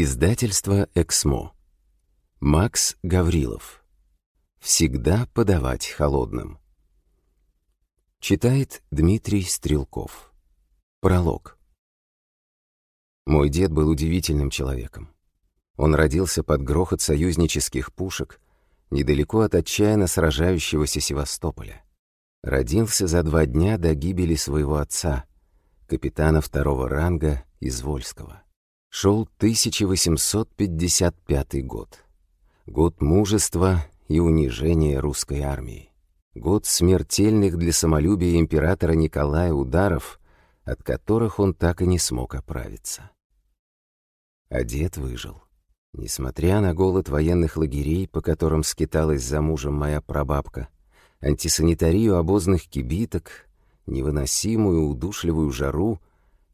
Издательство «Эксмо». Макс Гаврилов. «Всегда подавать холодным». Читает Дмитрий Стрелков. Пролог. Мой дед был удивительным человеком. Он родился под грохот союзнических пушек недалеко от отчаянно сражающегося Севастополя. Родился за два дня до гибели своего отца, капитана второго ранга Извольского. Шел 1855 год. Год мужества и унижения русской армии. Год смертельных для самолюбия императора Николая ударов, от которых он так и не смог оправиться. А дед выжил. Несмотря на голод военных лагерей, по которым скиталась за мужем моя прабабка, антисанитарию обозных кибиток, невыносимую удушливую жару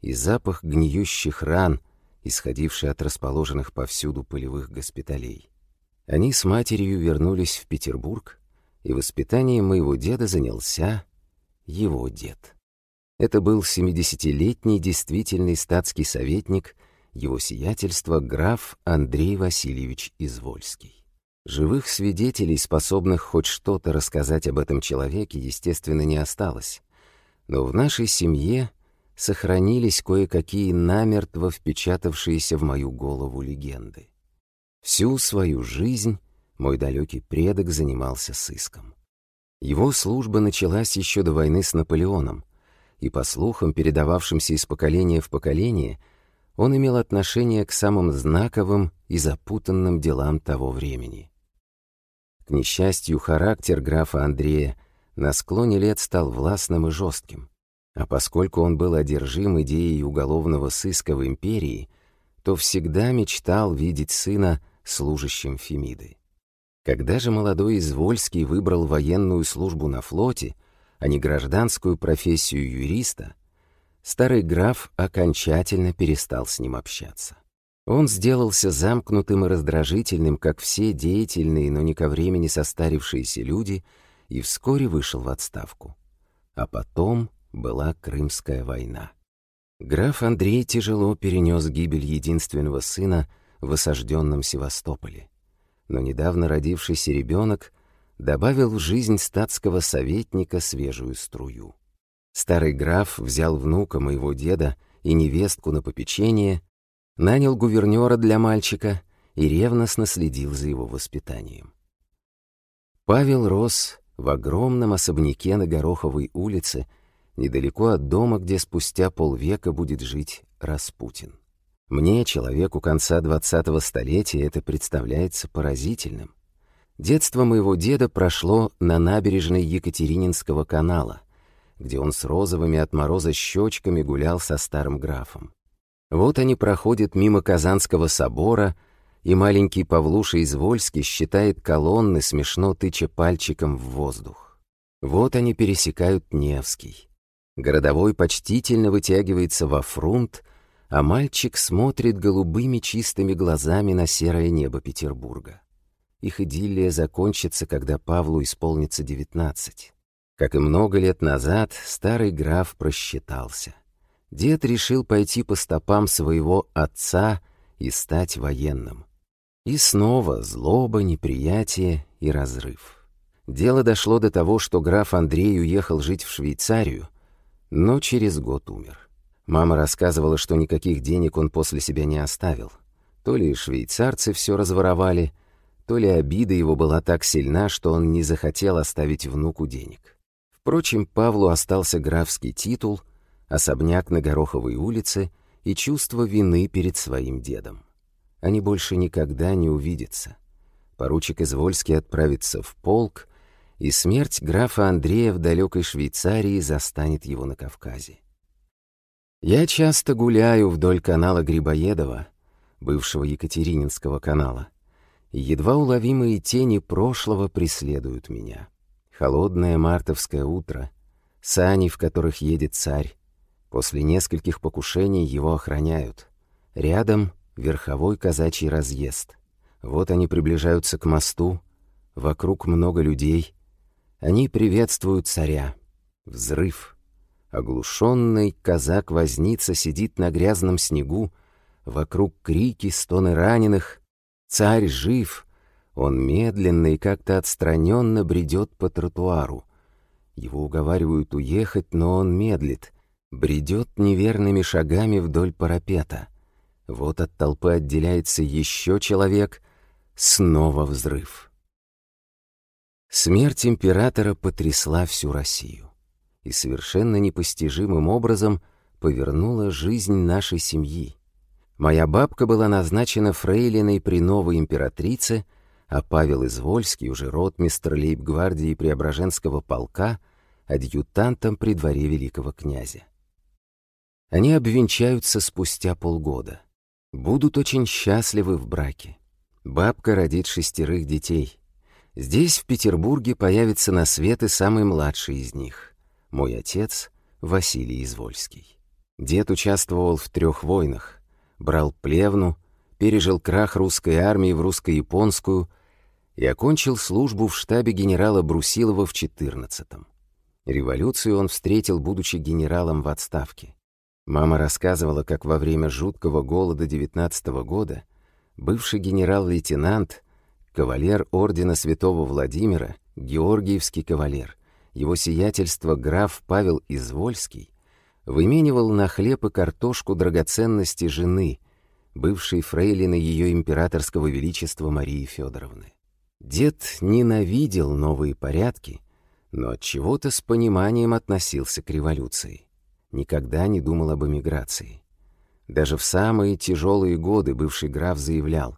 и запах гниющих ран — исходивший от расположенных повсюду полевых госпиталей. Они с матерью вернулись в Петербург, и воспитанием моего деда занялся его дед. Это был 70-летний действительный статский советник, его сиятельство граф Андрей Васильевич Извольский. Живых свидетелей, способных хоть что-то рассказать об этом человеке, естественно, не осталось. Но в нашей семье сохранились кое-какие намертво впечатавшиеся в мою голову легенды. Всю свою жизнь мой далекий предок занимался сыском. Его служба началась еще до войны с Наполеоном, и, по слухам, передававшимся из поколения в поколение, он имел отношение к самым знаковым и запутанным делам того времени. К несчастью, характер графа Андрея на склоне лет стал властным и жестким. А поскольку он был одержим идеей уголовного сыска в империи, то всегда мечтал видеть сына служащим Фемиды. Когда же молодой Извольский выбрал военную службу на флоте, а не гражданскую профессию юриста, старый граф окончательно перестал с ним общаться. Он сделался замкнутым и раздражительным, как все деятельные, но не ко времени состарившиеся люди, и вскоре вышел в отставку. А потом была Крымская война. Граф Андрей тяжело перенес гибель единственного сына в осажденном Севастополе. Но недавно родившийся ребенок добавил в жизнь статского советника свежую струю. Старый граф взял внука моего деда и невестку на попечение, нанял гувернера для мальчика и ревностно следил за его воспитанием. Павел рос в огромном особняке на Гороховой улице, недалеко от дома, где спустя полвека будет жить Распутин. Мне, человеку конца 20-го столетия, это представляется поразительным. Детство моего деда прошло на набережной Екатерининского канала, где он с розовыми от мороза щечками гулял со старым графом. Вот они проходят мимо Казанского собора, и маленький Павлуша Извольский считает колонны, смешно тыча пальчиком в воздух. Вот они пересекают Невский. Городовой почтительно вытягивается во фрунт, а мальчик смотрит голубыми чистыми глазами на серое небо Петербурга. Их идиллия закончится, когда Павлу исполнится девятнадцать. Как и много лет назад, старый граф просчитался. Дед решил пойти по стопам своего отца и стать военным. И снова злоба, неприятие и разрыв. Дело дошло до того, что граф Андрей уехал жить в Швейцарию, но через год умер. Мама рассказывала, что никаких денег он после себя не оставил. То ли швейцарцы все разворовали, то ли обида его была так сильна, что он не захотел оставить внуку денег. Впрочем, Павлу остался графский титул, особняк на Гороховой улице и чувство вины перед своим дедом. Они больше никогда не увидятся. Поручик Извольский отправится в полк, и смерть графа Андрея в далекой Швейцарии застанет его на Кавказе. Я часто гуляю вдоль канала Грибоедова, бывшего Екатерининского канала, и едва уловимые тени прошлого преследуют меня. Холодное мартовское утро, сани, в которых едет царь. После нескольких покушений его охраняют. Рядом верховой казачий разъезд. Вот они приближаются к мосту, вокруг много людей, они приветствуют царя. Взрыв. Оглушенный казак-возница сидит на грязном снегу, вокруг крики, стоны раненых. Царь жив, он медленно и как-то отстраненно бредет по тротуару. Его уговаривают уехать, но он медлит, бредет неверными шагами вдоль парапета. Вот от толпы отделяется еще человек, снова взрыв. Смерть императора потрясла всю Россию и совершенно непостижимым образом повернула жизнь нашей семьи. Моя бабка была назначена фрейлиной при новой императрице, а Павел Извольский, уже ротмистр лейб-гвардии Преображенского полка, адъютантом при дворе великого князя. Они обвенчаются спустя полгода. Будут очень счастливы в браке. Бабка родит шестерых детей. Здесь, в Петербурге, появится на свет и самый младший из них. Мой отец Василий Извольский. Дед участвовал в трех войнах. Брал плевну, пережил крах русской армии в русско-японскую и окончил службу в штабе генерала Брусилова в 14-м. Революцию он встретил, будучи генералом в отставке. Мама рассказывала, как во время жуткого голода 19 -го года бывший генерал-лейтенант, кавалер ордена святого Владимира, Георгиевский кавалер, его сиятельство граф Павел Извольский, выменивал на хлеб и картошку драгоценности жены, бывшей фрейлины ее императорского величества Марии Федоровны. Дед ненавидел новые порядки, но от чего-то с пониманием относился к революции никогда не думал об эмиграции. Даже в самые тяжелые годы бывший граф заявлял,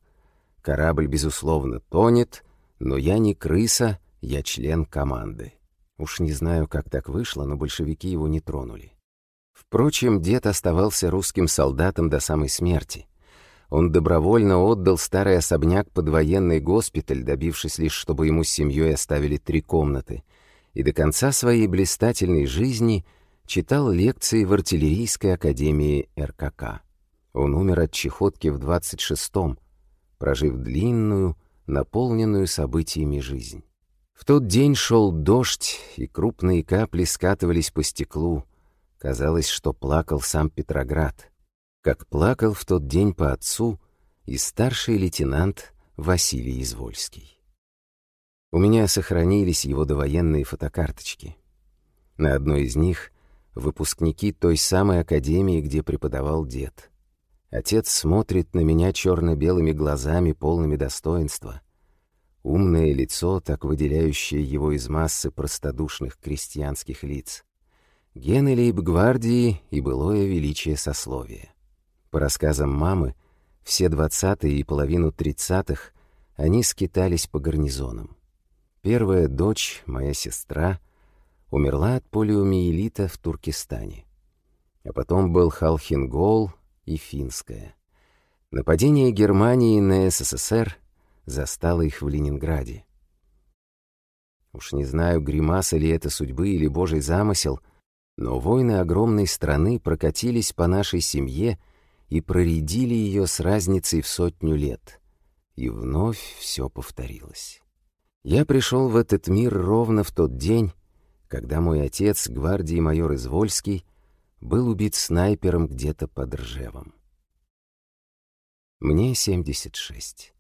«Корабль, безусловно, тонет, но я не крыса, я член команды». Уж не знаю, как так вышло, но большевики его не тронули. Впрочем, дед оставался русским солдатом до самой смерти. Он добровольно отдал старый особняк под военный госпиталь, добившись лишь, чтобы ему с семьей оставили три комнаты, и до конца своей блистательной жизни читал лекции в артиллерийской академии РКК. Он умер от чехотки в 26-м, прожив длинную, наполненную событиями жизнь. В тот день шел дождь, и крупные капли скатывались по стеклу. Казалось, что плакал сам Петроград, как плакал в тот день по отцу и старший лейтенант Василий Извольский. У меня сохранились его довоенные фотокарточки. На одной из них выпускники той самой академии, где преподавал дед. Отец смотрит на меня черно-белыми глазами, полными достоинства. Умное лицо, так выделяющее его из массы простодушных крестьянских лиц. Гены лейб-гвардии и былое величие сословия. По рассказам мамы, все двадцатые и половину тридцатых они скитались по гарнизонам. Первая дочь, моя сестра, умерла от полиомиелита в Туркестане. А потом был Халхингол и Финская. Нападение Германии на СССР застало их в Ленинграде. Уж не знаю, гримаса ли это судьбы или божий замысел, но войны огромной страны прокатились по нашей семье и проредили ее с разницей в сотню лет. И вновь все повторилось. Я пришел в этот мир ровно в тот день, когда мой отец, гвардии майор Извольский, был убит снайпером где-то под Ржевом. Мне 76.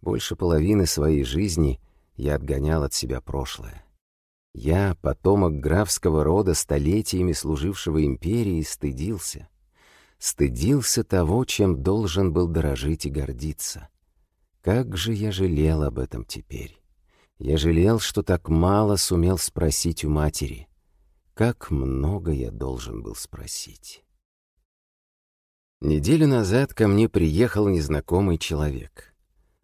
Больше половины своей жизни я отгонял от себя прошлое. Я, потомок графского рода, столетиями служившего империи, стыдился. Стыдился того, чем должен был дорожить и гордиться. Как же я жалел об этом теперь. Я жалел, что так мало сумел спросить у матери. Как много я должен был спросить. Неделю назад ко мне приехал незнакомый человек.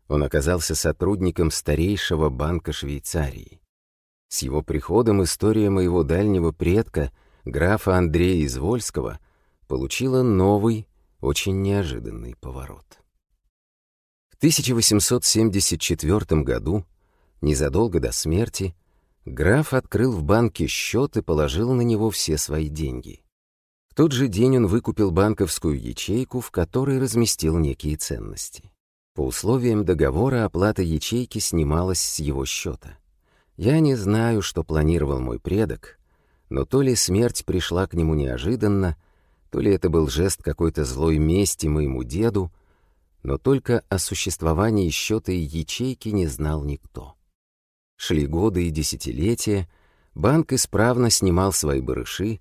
Он оказался сотрудником старейшего банка Швейцарии. С его приходом история моего дальнего предка, графа Андрея Извольского, получила новый, очень неожиданный поворот. В 1874 году Незадолго до смерти граф открыл в банке счет и положил на него все свои деньги. В тот же день он выкупил банковскую ячейку, в которой разместил некие ценности. По условиям договора оплата ячейки снималась с его счета. Я не знаю, что планировал мой предок, но то ли смерть пришла к нему неожиданно, То ли это был жест какой-то злой мести моему деду, но только о существовании счета и ячейки не знал никто. Шли годы и десятилетия, банк исправно снимал свои барыши,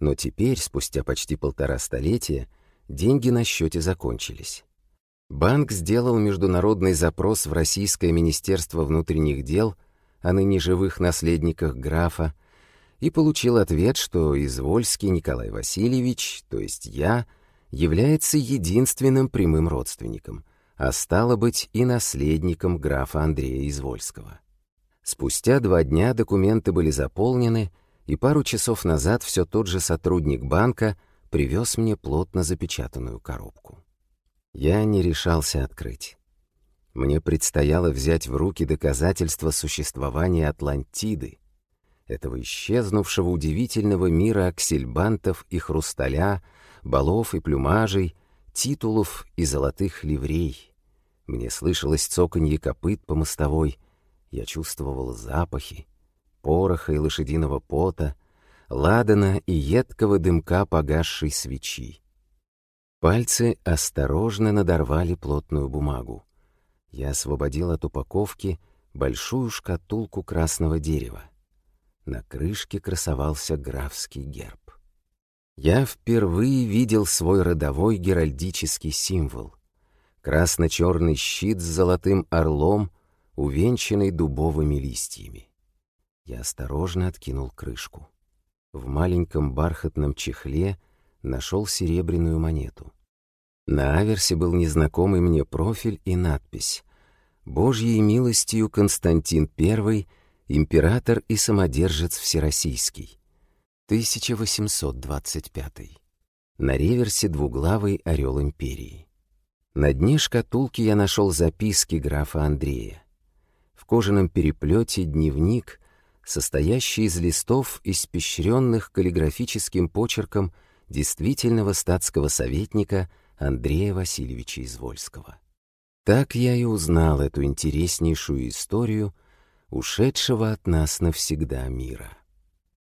но теперь, спустя почти полтора столетия, деньги на счете закончились. Банк сделал международный запрос в Российское Министерство внутренних дел о ныне живых наследниках графа и получил ответ, что Извольский Николай Васильевич, то есть я, является единственным прямым родственником, а стало быть и наследником графа Андрея Извольского. Спустя два дня документы были заполнены, и пару часов назад все тот же сотрудник банка привез мне плотно запечатанную коробку. Я не решался открыть. Мне предстояло взять в руки доказательства существования Атлантиды, этого исчезнувшего удивительного мира аксельбантов и хрусталя, балов и плюмажей, титулов и золотых ливрей. Мне слышалось цоканье копыт по мостовой, я чувствовал запахи, пороха и лошадиного пота, ладана и едкого дымка погасшей свечи. Пальцы осторожно надорвали плотную бумагу. Я освободил от упаковки большую шкатулку красного дерева. На крышке красовался графский герб. Я впервые видел свой родовой геральдический символ. Красно-черный щит с золотым орлом — увенчанный дубовыми листьями. Я осторожно откинул крышку. В маленьком бархатном чехле нашел серебряную монету. На аверсе был незнакомый мне профиль и надпись «Божьей милостью Константин I, император и самодержец всероссийский, 1825». На реверсе двуглавый орел империи. На дне шкатулки я нашел записки графа Андрея в кожаном переплете дневник, состоящий из листов, испещренных каллиграфическим почерком действительного статского советника Андрея Васильевича Извольского. Так я и узнал эту интереснейшую историю ушедшего от нас навсегда мира.